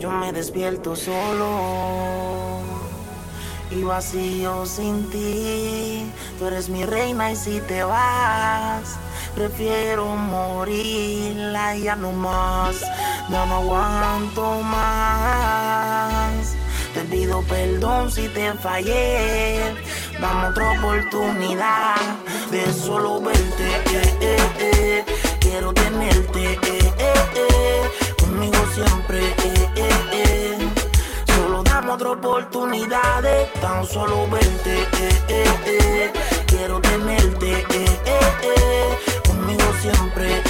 Yo me despierto solo y vacío sin ti. Tú eres mi reina y si te vas, prefiero morir. Ya no más, ya no aguanto más. Te pido perdón si te fallé. Dame otra oportunidad de solo verte. Eh, eh, eh. Quiero tenerte conmigo siempre. Solo dame otra oportunidad de tan solo verte. Quiero tenerte conmigo siempre.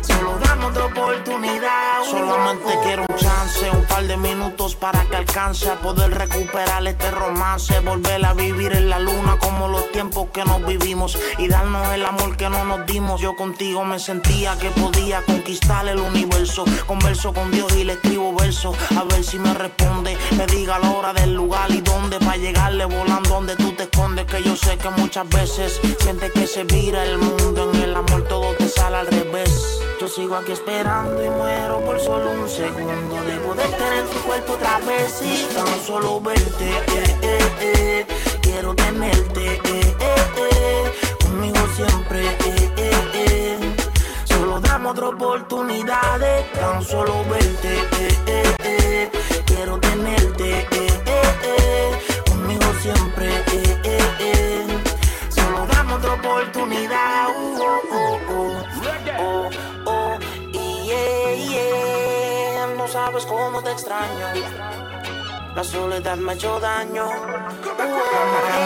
Solo dame otra oportunidad. Solamente quiero un chance, un par de minutos para que alcance a poder recuperar este romance. Volver a vivir en la luna tiempos que nos vivimos y darnos el amor que no nos dimos. Yo contigo me sentía que podía conquistar el universo. Converso con Dios y le escribo versos a ver si me responde. Me diga la hora del lugar y dónde para llegarle volando donde tú te escondes. Que yo sé que muchas veces sientes que se vira el mundo. En el amor todo te sale al revés. Yo sigo aquí esperando y muero por solo un segundo de poder tener tu cuerpo otra vez y tan solo verte. Eh, eh, eh. De tan solo verte. Quiero tenerte conmigo siempre. Solo dame otra oportunidad. Uh, uh, uh, oh, oh, yeah, yeah. No sabes cómo te extraño. La soledad me ha hecho daño. Dame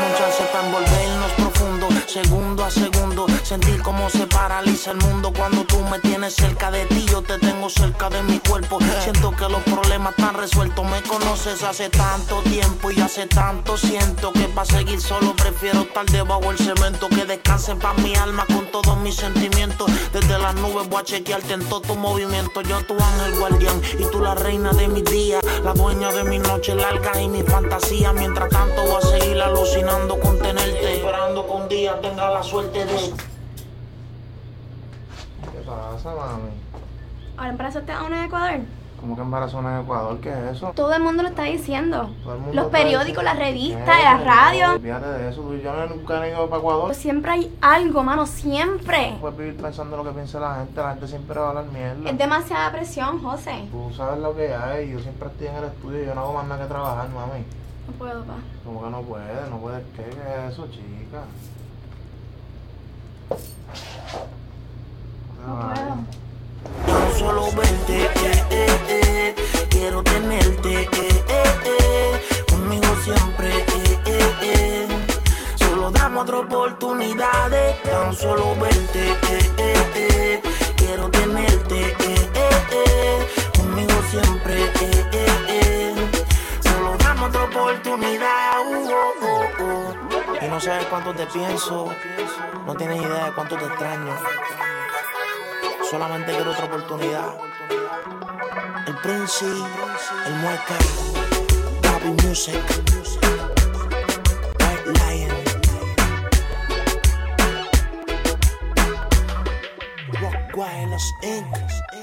un chance para envolvernos profundo, segundo a segundo. Sentir cómo se paraliza el mundo cuando tú me tienes cerca de ti. Yo te tengo cerca de mi cuerpo. Siento que los problemas están resueltos. Me conoces hace tanto tiempo y hace tanto siento que para seguir solo prefiero estar debajo del cemento. Que descanse para mi alma con todos mis sentimientos. Desde las nubes voy a chequearte en todo tu movimiento. Yo tu ángel guardián y tú la reina de mis días, la dueña de mi noche larga y mi fantasía. Mientras tanto voy a seguir alucinando con tenerte. Esperando que un día tenga la suerte de. ¿Qué pasa, mami? Ahora embarazaste a una de Ecuador. ¿Cómo que embarazo en Ecuador? ¿Qué es eso? Todo el mundo lo está diciendo. Todo el mundo Los está periódicos, las revistas, la radio. Olvídate de eso, tú y yo no- nunca he ido para Ecuador. Siempre hay algo, mano, siempre. No puedes vivir pensando lo que piensa la gente, la gente siempre va a hablar mierda. Es demasiada presión, José. Tú sabes lo que hay, yo siempre estoy en el estudio y yo no hago más nada que trabajar, mami. No puedo, pa. Como que no puedes, no puedes, ¿qué es eso, chica? No puedo. Tan solo verte, eh, eh, eh. quiero tenerte eh, eh, conmigo siempre. eh, eh. Solo dame otra oportunidad tan solo verte. eh, eh, eh. Quiero tenerte eh, eh, eh. conmigo siempre. eh, eh. Solo dame otra oportunidad. Y no sabes cuánto te pienso, no tienes idea de cuánto te extraño. Solamente quiero otra oportunidad. El Prince, el Mueca, Bobby Music, White Lion, Rock Wireless Inc.